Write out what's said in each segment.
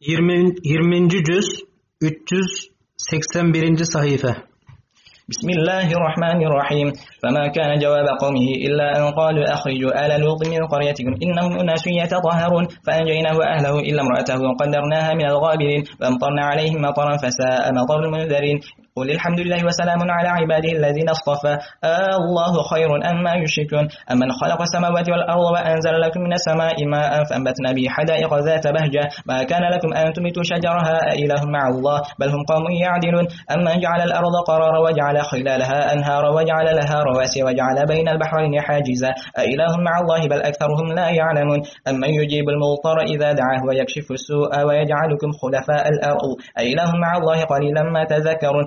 20. 20. cüz 381. sayfa بسم الله الرحمن الرحيم فما كان جواب قومه إلا أن قالوا أخرجوا آل لوط من قريتكم إنهم أناس يتطهرون فأنجيناه وأهله إلا امرأته قدرناها من الغابرين وأمطرنا عليهم مطرا فساء مطر المنذرين قل الحمد لله وسلام على عباده الذين اصطفى. آه الله خير أما يشركون. أمن خلق السماوات والأرض وأنزل لكم من السماء ماء فأنبتنا به حدائق ذات بهجة. ما كان لكم أن تميتوا شجرها أإله مع الله بل هم قوم يعدلون. أمن جعل الأرض قرارا وجعل خلالها أنهارا وجعل لها رواسي وجعل بين البحرين حاجزا. أإله مع الله بل أكثرهم لا يعلمون. أمن يجيب المضطر إذا دعاه ويكشف السوء ويجعلكم خلفاء الأرض. أإله مع الله قليلا ما تذكرون.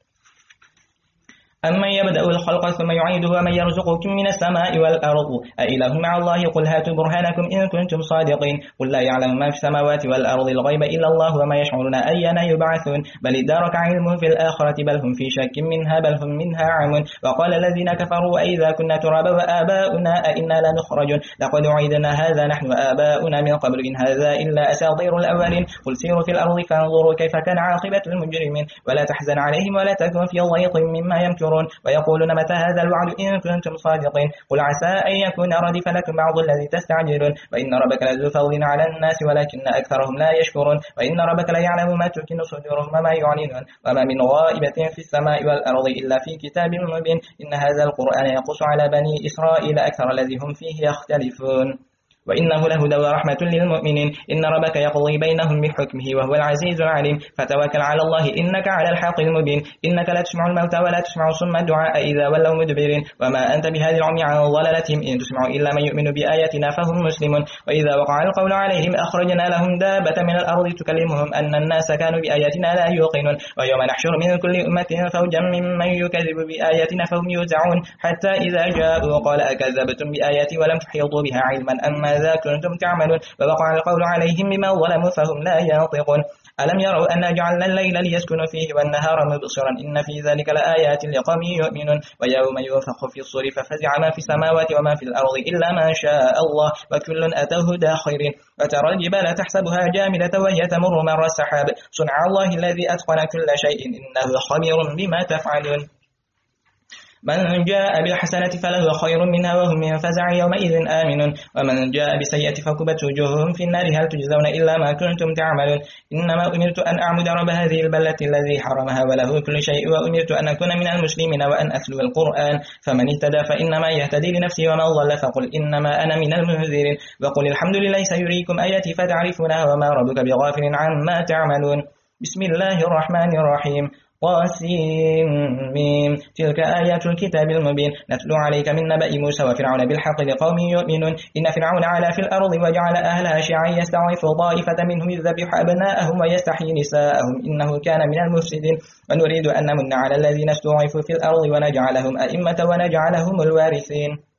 أمن يبدأ الخلق ثم يعيده ومن يرزقكم من السماء والأرض؟ أإله مع الله؟ قل هاتوا برهانكم إن كنتم صادقين. قل لا يعلم ما في السماوات والأرض الغيب إلا الله وما يشعرون أينا يبعثون. بل ادارك علمهم في الآخرة بل هم في شك منها بل هم منها عمون. وقال الذين كفروا أئذا كنا ترابا وآباؤنا أئنا لنخرجون لقد عيدنا هذا نحن وآباؤنا من قبل إن هذا إلا أساطير الأولين. قل سيروا في الأرض فانظروا كيف كان عاقبة المجرمين. ولا تحزن عليهم ولا تكن في ضيق مما يمكرون. ينظرون ويقولون متى هذا الوعد إن كنتم صادقين قل عسى أن يكون ردف لكم بعض الذي تستعجلون وإن ربك لذو فضل على الناس ولكن أكثرهم لا يشكرون وإن ربك لا يعلم ما تكن صدورهم وما يعلنون وما من غائبة في السماء والأرض إلا في كتاب مبين إن هذا القرآن يقص على بني إسرائيل أكثر الذي هم فيه يختلفون وإنه لهدى ورحمة للمؤمنين. إن ربك يقضي بينهم بحكمه وهو العزيز العليم. فتوكل على الله. إنك على الحق المبين. إنك لا تسمع الموتى ولا تسمع صم الدعاء إذا ولوا مدبرين. وما أنت بهذه العمي عن ضلالتهم. إن تسمع إلا من يؤمن بآياتنا فهم مسلمون. وإذا وقع القول عليهم أخرجنا لهم دابة من الأرض تكلمهم أن الناس كانوا بآياتنا لا يوقنون. ويوم نحشر من كل أمة فوجا ممن يكذب بآياتنا فهم يوزعون. حتى إذا جاءوا قال أكذبتم بآياتي ولم تحيطوا بها علما أما ماذا كنتم تعملون ووقع القول عليهم بما ظلموا فهم لا ينطقون. ألم يروا أن جعلنا الليل ليسكنوا فيه والنهار مبصرا؟ إن في ذلك لآيات لقوم يؤمنون. ويوم ينفخ في الصور ففزع ما في السماوات وما في الأرض إلا ما شاء الله وكل أتوه داخرين. وترى الجبال تحسبها جامدة وهي تمر مر السحاب. صنع الله الذي أتقن كل شيء إنه خبير بما تفعلون. من جاء بالحسنة فله خير منها وهم من فزع يومئذ آمنون. ومن جاء بسيئة فكبت وجوههم في النار. هل تجزون إلا ما كنتم تعملون؟ إنما أمرت أن أعبد رب هذه البلة الذي حرمها وله كل شيء وأمرت أن أكون من المسلمين وأن أتلو القرآن. فمن اهتدى فإنما يهتدي لنفسه ومن ضل فقل إنما أنا من المنذرين. وقل الحمد لله سيريكم آياتي فتعرفونها وما ربك بغافل عما تعملون. بسم الله الرحمن الرحيم. قاسم ميم. تلك آيات الكتاب المبين. نتلو عليك من نبأ موسى وفرعون بالحق لقوم يؤمنون. إن فرعون علا في الأرض وجعل أهلها شيعا يستضعف طائفة منهم يذبح أبناءهم ويستحيي نساءهم. إنه كان من المفسدين. ونريد أن نمن على الذين استضعفوا في الأرض ونجعلهم أئمة ونجعلهم الوارثين.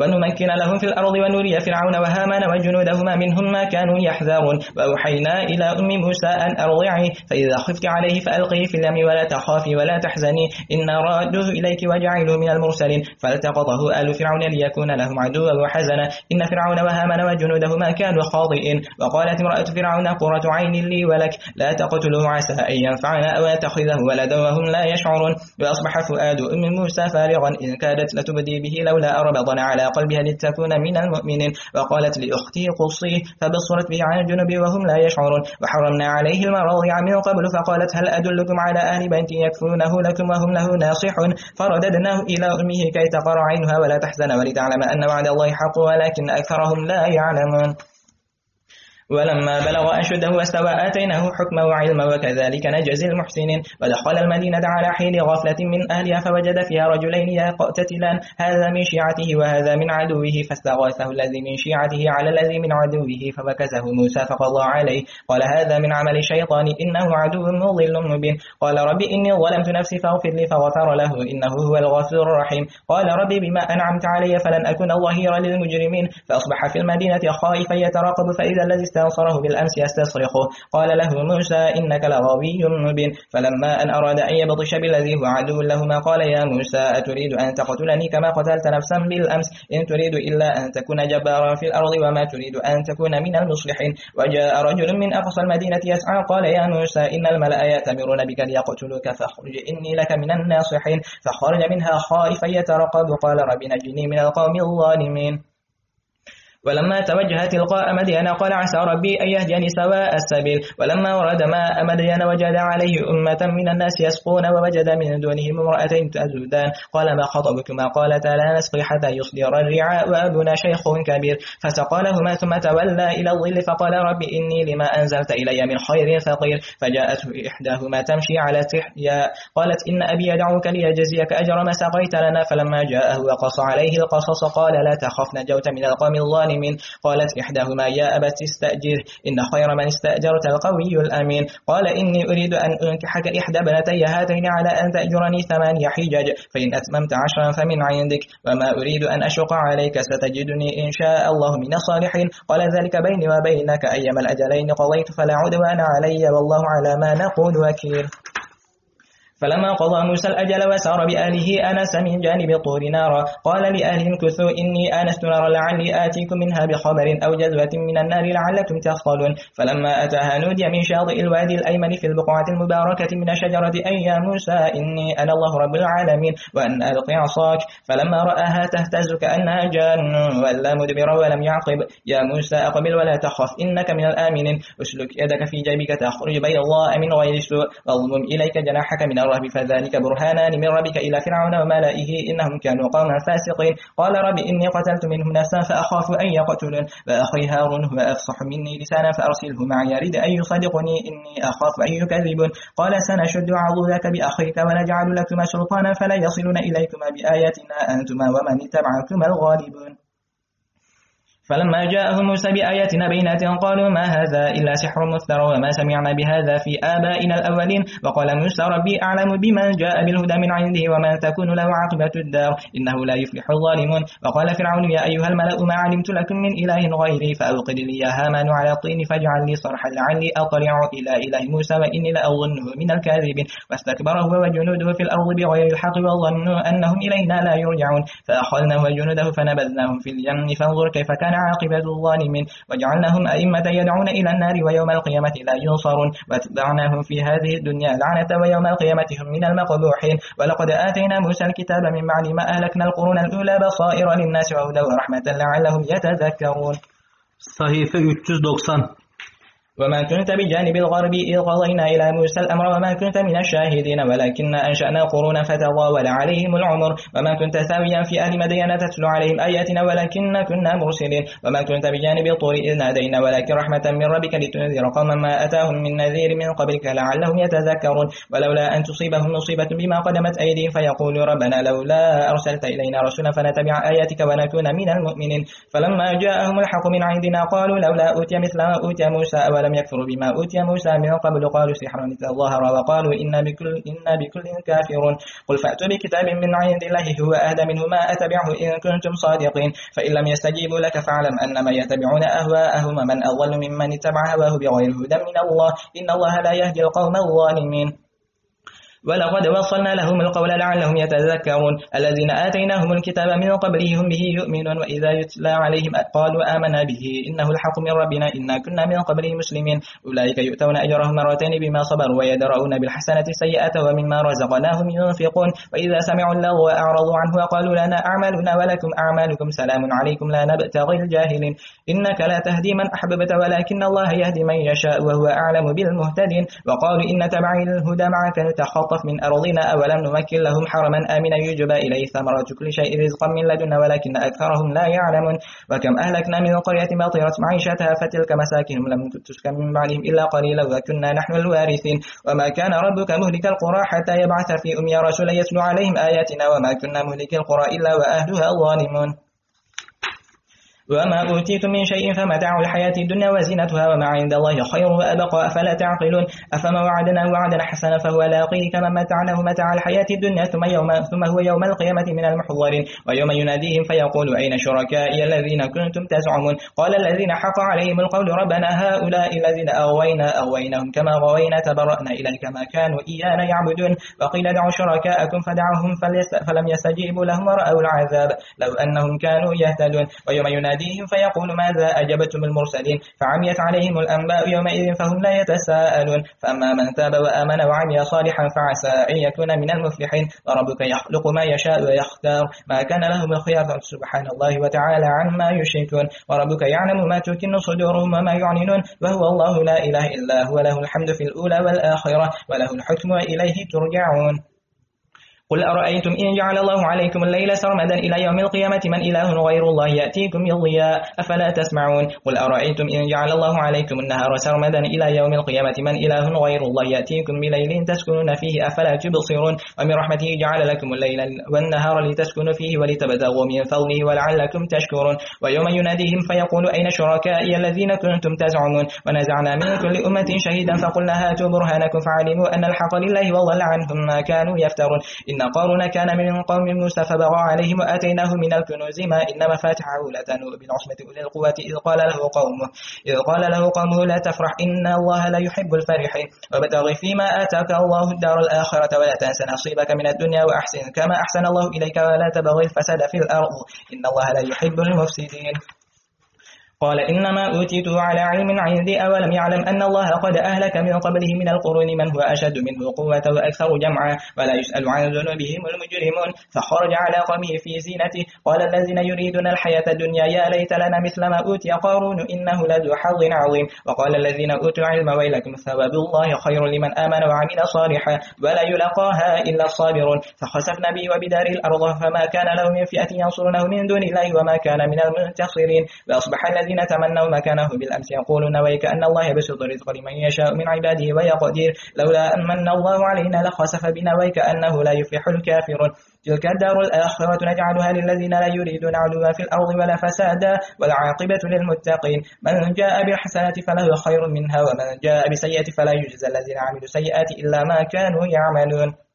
ونمكن لهم في الأرض ونري فرعون وهامان وجنودهما منهم ما كانوا يحذرون وأوحينا إلى أم موسى أن أرضعي فإذا خفت عليه فألقيه في اليم ولا تخافي ولا تحزني إنا رادوه إليك وجعله من المرسلين فالتقطه آل فرعون ليكون لهم عدوا وحزنا إن فرعون وهامان وجنودهما كانوا خاطئين وقالت امرأة فرعون قرة عين لي ولك لا تقتلوه عسى أن ينفعنا أو يتخذه ولدا وهم لا يشعرون وأصبح فؤاد أم موسى فارغا إن كادت لتبدي به لولا أربطنا على قلبها لتكون من المؤمنين؟ وقالت لأختي قصيه فبصرت به عن الجنب وهم لا يشعرون. وحرمنا عليه المراضع من قبل. فقالت هل أدلكم على أهل بيت يكفونه لكم وهم له ناصحون؟ فرددناه إلى أمه كي تقر عينها ولا تحزن ولتعلم أن وعد الله حق ولكن أكثرهم لا يعلمون. ولما بلغ أشده واستوى آتيناه حكما وعلما وكذلك نجزي المحسنين. ودخل المدينة على حين غفلة من أهلها فوجد فيها رجلين يقتتلان هذا من شيعته وهذا من عدوه. فاستغاثه الذي من شيعته على الذي من عدوه فبكزه موسى فقضى عليه. قال هذا من عمل الشيطان إنه عدو مضل مبين. قال رب إني ظلمت نفسي فاغفر لي فغفر له إنه هو الغفور الرحيم. قال رب بما أنعمت علي فلن أكون ظهيرا للمجرمين. فأصبح في المدينة خائفا يتراقب فإذا الذي استنصره بالأمس يستصرخه قال له موسى إنك لغوي مبين. فلما أن أراد أن يبطش بالذي هو عدو لهما قال يا موسى أتريد أن تقتلني كما قتلت نفسا بالأمس؟ إن تريد إلا أن تكون جبارا في الأرض وما تريد أن تكون من المصلحين. وجاء رجل من أقصى المدينة يسعى قال يا موسى إن الملأ يأتمرون بك ليقتلوك فاخرج إني لك من الناصحين. فخرج منها خائفا يترقب قال رب نجني من القوم الظالمين. ولما توجه تلقاء مدين قال عسى ربي أن يهديني سواء السبيل. ولما ورد ماء مدين وجد عليه أمة من الناس يسقون ووجد من دونهم امرأتين تزودان قال ما خطبكما؟ قالتا لا نسقي حتى يصدر الرعاء وأبونا شيخ كبير. فسقى لهما ثم تولى إلى الظل فقال رب إني لما أنزلت إلي من خير فقير. فجاءته إحداهما تمشي على تحيا قالت إن أبي يدعوك ليجزيك أجر ما سقيت لنا. فلما جاءه وقص عليه القصص قال لا تخف نجوت من القوم الظالمين. الظالمين قالت إحداهما يا أبت استأجر إن خير من استأجرت القوي الأمين. قال إني أريد أن أنكحك إحدى بنتي هاتين على أن تأجرني ثمانية حجج فإن أتممت عشرا فمن عندك وما أريد أن أشق عليك ستجدني إن شاء الله من الصالحين. قال ذلك بيني وبينك أيما الأجلين قضيت فلا عدوان علي والله على ما نقول وكيل. فلما قضى موسى الأجل وسار بآله آنس من جانب الطور نارا. قال لأهلهم كثوا إني آنست نارا لعلي آتيكم منها بخبر أو جذوة من النار لعلكم تصطلون فلما أتاها نودي من شاطئ الوادي الأيمن في البقعة المباركة من شجرة أي يا موسى إني أنا الله رب العالمين وأن ألقي عصاك. فلما رآها تهتز كأنها جان ولا مدبرا ولم يعقب. يا موسى أقبل ولا تخف إنك من الآمنين أسلك يدك في جيبك تخرج بيضاء من غير سوء واضمم إليك جناحك من الرهب فذلك برهانان من ربك إلى فرعون وملئه إنهم كانوا قوما فاسقين. قال رب إني قتلت منهم نفسا فأخاف أن يقتلون. وأخي هارون هو أفصح مني لسانا فأرسله معي يريد أن يصدقني. إني أخاف أن يكذبون. قال سنشد عضوذك بأخيك ونجعل لكما سلطانا فلا يصلون إليكما بآياتنا أنتما ومن اتبعكما الغالبون. فلما جاءهم موسى بآياتنا بينات قالوا ما هذا إلا سحر مفتر وما سمعنا بهذا في آبائنا الأولين وقال موسى ربي أعلم بمن جاء بالهدى من عنده ومن تكون له عاقبة الدار إنه لا يفلح الظالمون وقال فرعون يا أيها الملأ ما علمت لكم من إله غيري فأوقد لي هامان على الطين فاجعل لي صرحا لعلي أطلع إلى إله موسى وإني لأظنه من الكاذبين واستكبر هو وجنوده في الأرض بغير الحق وظنوا أنهم إلينا لا يرجعون فأخذناه وجنوده فنبذناهم في اليم فانظر كيف كان عاقبة الظالمين. وجعلناهم أئمة يدعون إلى النار ويوم القيامة لا ينصرون. واتبعناهم في هذه الدنيا لعنة ويوم القيامة هم من المقبوحين. ولقد آتينا موسى الكتاب من بعد ما أهلكنا القرون الأولى بصائر للناس وهدى ورحمة لعلهم يتذكرون. صحيفة 390 وما كنت بجانب الغرب إذ قضينا إلى موسى الأمر وما كنت من الشاهدين ولكن أنشأنا قرونا فتضاول عليهم العمر وما كنت ساويا في أهل مدينة تتلو عليهم آياتنا ولكن كنا مرسلين وما كنت بجانب الطور إذ نادينا ولكن رحمة من ربك لتنذر قوما ما أتاهم من نذير من قبلك لعلهم يتذكرون ولولا أن تصيبهم مصيبة بما قدمت أيديهم فيقولوا ربنا لولا أرسلت إلينا رسولا فنتبع آياتك ونكون من المؤمنين فلما جاءهم الحق من عندنا قالوا لولا أوتي مثل ما أوتي موسى أولا ولم يكفروا بما أوتي موسى من قبل قالوا سحر تظاهر وقالوا إنا بكل, إنا بكل كافرون. قل فأتوا بكتاب من عند الله هو أهدى منه ما أتبعه إن كنتم صادقين. فإن لم يستجيبوا لك فاعلم أنما يتبعون أهواءهم من أضل ممن اتبع هواه بغير هدى من الله. إن الله لا يهدي القوم الظالمين. ولقد وصلنا لهم القول لعلهم يتذكرون. الذين آتيناهم الكتاب من قبله هم به يؤمنون وإذا يتلى عليهم قالوا آمنا به. إنه الحق من ربنا. إنا كنا من قبله مسلمين أولئك يؤتون أجرهم مرتين بما صبروا ويدرؤون بالحسنة السيئة ومما رزقناهم ينفقون. وإذا سمعوا اللغو أعرضوا عنه وقالوا لنا أعمالنا ولكم أعمالكم سلام عليكم لا نبتغي الجاهلين. إنك لا تهدي من أحببت ولكن الله يهدي من يشاء وهو أعلم بالمهتدين. وقالوا إن تبعي الهدى معك نتخطف نخطف من أرضنا أولم نمكن لهم حرما؟ آمنا يجبى إليه ثمرة كل شيء رزقا من لدنا ولكن أكثرهم لا يعلمون. وكم أهلكنا من قرية بطرت معيشتها فتلك مساكنهم لم تسكن من بعدهم إلا قليلا وكنا نحن الوارثين. وما كان ربك مهلك القرى حتى يبعث في أمي رسولا يتلو عليهم آياتنا وما كنا مهلك القرى إلا وأهلها ظالمون. وما أوتيتم من شيء فمتاع الحياة الدنيا وزينتها وما عند الله خير وأبقى أفلا تعقلون أفما وعدنا وعدا حسنا فهو لاقيه كما متعناه متاع الحياة الدنيا ثم, يوم ثم هو يوم القيامة من المحضرين ويوم يناديهم فيقول أين شركائي الذين كنتم تزعمون قال الذين حق عليهم القول ربنا هؤلاء الذين أغوينا أغويناهم كما غوينا تبرأنا إليك ما كانوا إيانا يعبدون وقيل دعوا شركاءكم فدعوهم فلم يستجيبوا لهم ورأوا العذاب لو أنهم كانوا يهتدون ويوم يناديهم فيقول ماذا أجبتم المرسلين؟ فعميت عليهم الأنباء يومئذ فهم لا يتساءلون. فأما من تاب وآمن وعمل صالحا فعسى أن يكون من المفلحين. وربك يخلق ما يشاء ويختار. ما كان لهم الخيار سبحان الله وتعالى عما يشركون. وربك يعلم ما تكن صدورهم وما يعننون وهو الله لا إله إلا هو. له الحمد في الأولى والآخرة. وله الحكم وإليه ترجعون. قل أرأيتم إن جعل الله عليكم الليل سرمدا إلى يوم القيامة من إله غير الله يأتيكم بالضياء أفلا تسمعون قل أرأيتم إن جعل الله عليكم النهار سرمدا إلى يوم القيامة من إله غير الله يأتيكم بليل تسكنون فيه أفلا تبصرون ومن رحمته جعل لكم الليل والنهار لتسكنوا فيه ولتبتغوا من فضله ولعلكم تشكرون ويوم يناديهم فيقول أين شركائي الذين كنتم تزعمون ونزعنا من كل أمة شهيدا فقلنا هاتوا برهانكم فعلموا أن الحق لله وضل عنهم ما كانوا يفترون إن قارون كان من قوم موسى فبغى عليهم وآتيناه من الكنوز ما إن مفاتحه لتنوء بالعصمة أولي القوة إذ قال له قومه إذ قال له قومه لا تفرح إن الله لا يحب الفرحين وابتغ فيما آتاك الله الدار الآخرة ولا تنس نصيبك من الدنيا وأحسن كما أحسن الله إليك ولا تبغي الفساد في الأرض إن الله لا يحب المفسدين قال إنما أوتيته على علم عندي أولم يعلم أن الله قد أهلك من قبله من القرون من هو أشد منه قوة وأكثر جمعا ولا يسأل عن ذنوبهم المجرمون. فخرج على قومه في زينته. قال الذين يريدون الحياة الدنيا يا ليت لنا مثل ما أوتي قارون إنه لذو حظ عظيم. وقال الذين أوتوا العلم ويلكم ثواب الله خير لمن آمن وعمل صالحا ولا يلقاها إلا الصابرون. فخسفنا به وبدار الأرض فما كان له من فئة ينصرونه من دون الله وما كان من المنتصرين. وأصبح الذين تمنوا مكانه بالأمس يقولون ويك أن الله يبسط الرزق لمن يشاء من عباده ويقدر لولا أن من الله علينا لخسف بنا ويك أنه لا يفلح الكافرون. تلك الدار الآخرة نجعلها للذين لا يريدون علوا في الأرض ولا فسادا والعاقبة للمتقين. من جاء بالحسنة فله خير منها ومن جاء بسيئة فلا يجزى الذين عملوا سيئات إلا ما كانوا يعملون.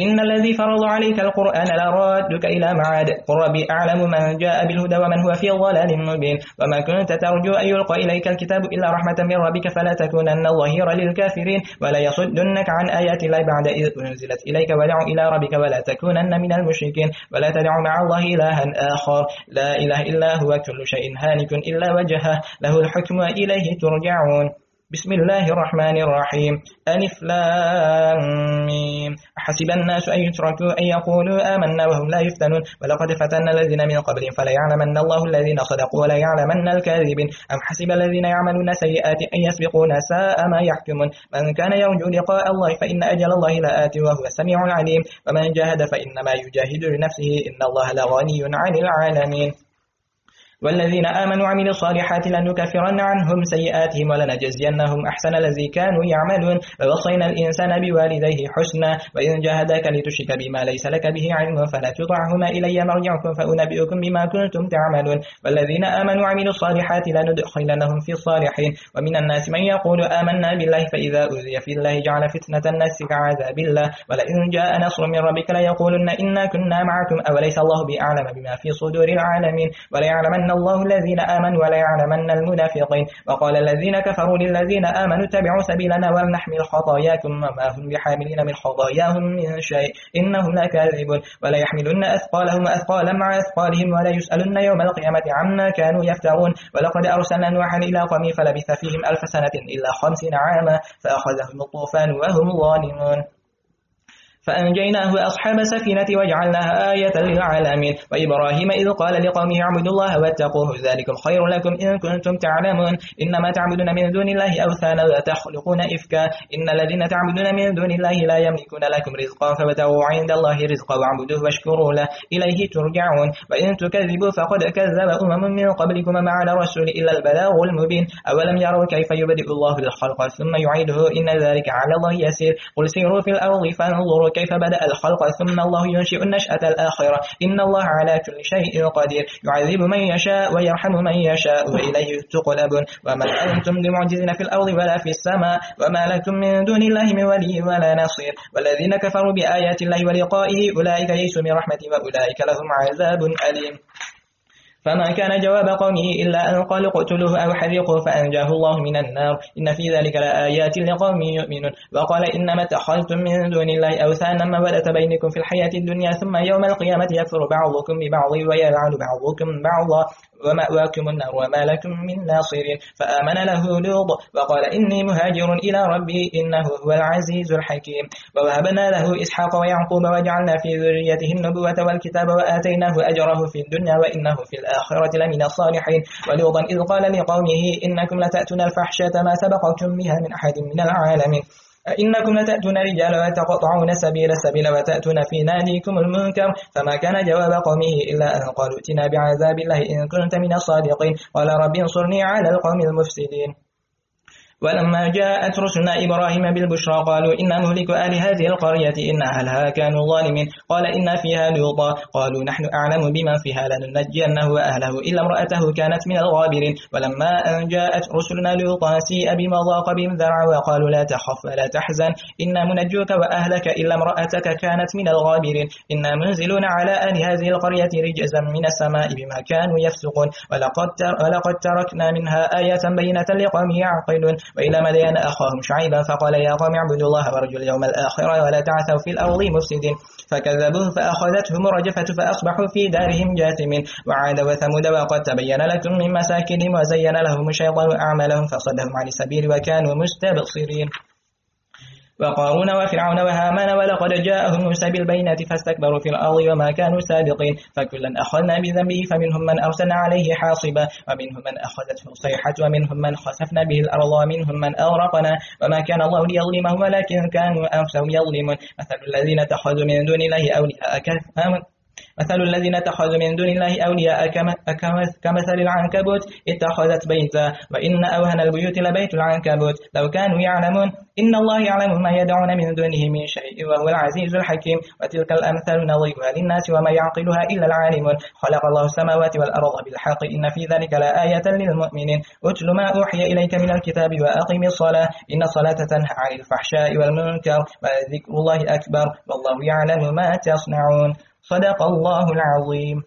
إن الذي فرض عليك القرآن لرادك إلى معاد قل ربي أعلم من جاء بالهدى ومن هو في ضلال مبين وما كنت ترجو أن يلقى إليك الكتاب إلا رحمة من ربك فلا تكونن ظهيرا للكافرين ولا يصدنك عن آيات الله بعد إذ أنزلت إليك ودع إلى ربك ولا تكونن من المشركين ولا تدع مع الله إلها آخر لا إله إلا هو كل شيء هالك إلا وجهه له الحكم وإليه ترجعون بسم الله الرحمن الرحيم. ألف لام حسب الناس أن يتركوا أن يقولوا آمنا وهم لا يفتنون. ولقد فتنا الذين من قبلهم فلا يعلمن الله الذين صدقوا ولا يعلمن الكاذبين. أم حسب الذين يعملون سيئات أن يسبقون ساء ما يحكمون. من كان يرجو لقاء الله فإن أجل الله لآت وهو السميع العليم ومن جاهد فإنما يجاهد لنفسه إن الله لغني عن العالمين. والذين آمنوا وعملوا الصالحات لنكفرن عنهم سيئاتهم ولنجزينهم أحسن الذي كانوا يعملون. ووصينا الإنسان بوالديه حسنا وإن جاهداك لتشرك بما ليس لك به علم فلا تطعهما إلي مرجعكم فأنبئكم بما كنتم تعملون. والذين آمنوا وعملوا الصالحات لندخلنهم في الصالحين. ومن الناس من يقول آمنا بالله فإذا أوذي في الله جعل فتنة الناس كعذاب الله. ولئن جاء نصر من ربك ليقولن إنا كنا معكم. أوليس الله بأعلم بما في صدور العالمين؟ وليعلمن الله الذين آمنوا ولا يعلمن المنافقين. وقال الذين كفروا للذين آمنوا اتبعوا سبيلنا ولنحمل خطاياكم وما هم بحاملين من خطاياهم من شيء. إنهم لكاذبون. ولا يحملن أثقالهم أثقالا مع أثقالهم ولا يسألن يوم القيامة عما كانوا يفترون. ولقد أرسلنا نوحا إلى قومه فلبث فيهم ألف سنة إلا خمسين عاما فأخذهم الطوفان وهم ظالمون. فأنجيناه أصحاب السفينة وجعلناها آية للعالمين. وإبراهيم إذ قال لقومه اعبدوا الله واتقوه ذلكم خير لكم إن كنتم تعلمون. إنما تعبدون من دون الله أوثانا وتخلقون إفكا. إن الذين تعبدون من دون الله لا يملكون لكم رزقا فابتغوا عند الله رزقا واعبدوه واشكروا له. إليه ترجعون. وإن تكذبوا فقد كذب أمم من قبلكم مع الرسول إلا البلاغ المبين. أولم يروا كيف يبدئ الله الخلق ثم يعيده؟ إن ذلك على الله يسير. قل سيروا في الأرض فانظروا كيف بدأ الخلق ثم الله ينشئ النشأة الآخرة. إن الله على كل شيء قدير. يعذب من يشاء ويرحم من يشاء وإليه تقلبون وما أنتم بمعجزين في الأرض ولا في السماء. وما لكم من دون الله من ولي ولا نصير. والذين كفروا بآيات الله ولقائه أولئك يئسوا من رحمته وأولئك لهم عذاب أليم. فما كان جواب قومه إلا أن قالوا اقتلوه أو حرقوه فأنجاه الله من النار. إن في ذلك لآيات لقوم يؤمنون. وقال إنما اتخذتم من دون الله أوثانا مودة بينكم في الحياة الدنيا ثم يوم القيامة يكفر بعضكم ببعض ويلعن بعضكم بعضا. ومأواكم النار وما لكم من ناصرين فآمن له لوط وقال إني مهاجر إلى ربي إنه هو العزيز الحكيم. ووهبنا له إسحاق ويعقوب وجعلنا في ذريته النبوة والكتاب وآتيناه أجره في الدنيا وإنه في الآخرة لمن الصالحين. ولوطا إذ قال لقومه إنكم لتأتون الفحشة ما سبقكم بها من أحد من العالمين. إنكم لتأتون رجال وتقطعون سبيل السبيل وتأتون في ناديكم المنكر فما كان جواب قومه إلا أن قالوا اتنا بعذاب الله إن كنت من الصادقين. قال رب انصرني على القوم المفسدين. ولما جاءت رسلنا إبراهيم بالبشرى قالوا إنا مهلك أهل هذه القرية إن أهلها كانوا ظالمين. قال إن فيها لوطا. قالوا نحن أعلم بمن فيها لننجينه وأهله إلا امرأته كانت من الغابرين. ولما أن جاءت رسلنا لوطا سيء بما ضاق بهم ذرعا وقالوا لا تخف ولا تحزن. إنا منجوك وأهلك إلا امرأتك كانت من الغابرين. إنا منزلون على أهل هذه القرية رجزا من السماء بما كانوا يفسقون. ولقد, ولقد تركنا منها آية بينة لقوم يعقلون. وإلى مدين أخاهم شعيبا فقال يا قوم اعبدوا الله ورجوا اليوم الآخر ولا تعثوا في الأرض مفسدين. فكذبوه فأخذتهم الرجفة فأصبحوا في دارهم جاثمين. وعاد وثمود وقد تبين لكم من مساكنهم وزين لهم الشيطان أعمالهم فصدهم عن السبيل وكانوا مستبصرين. وقارون وفرعون وهامان ولقد جاءهم موسى بالبينات فاستكبروا في الأرض وما كانوا سابقين فكلا أخذنا بذنبه فمنهم من أرسلنا عليه حاصبا ومنهم من أخذته الصيحة ومنهم من خسفنا به الأرض ومنهم من أغرقنا وما كان الله ليظلمهم ولكن كانوا أنفسهم يظلمون. مثل الذين اتخذوا من دون الله أولياء مثل الذين اتخذوا من دون الله أولياء كمثل العنكبوت اتخذت بيتا وإن أوهن البيوت لبيت العنكبوت. لو كانوا يعلمون إن الله يعلم ما يدعون من دونه من شيء وهو العزيز الحكيم. وتلك الأمثال نضربها للناس وما يعقلها إلا العالمون. خلق الله السماوات والأرض بالحق إن في ذلك لآية للمؤمنين. أتل ما أوحي إليك من الكتاب وأقم الصلاة. إن الصلاة تنهى عن الفحشاء والمنكر وذكر الله أكبر. والله يعلم ما تصنعون. صدق الله العظيم.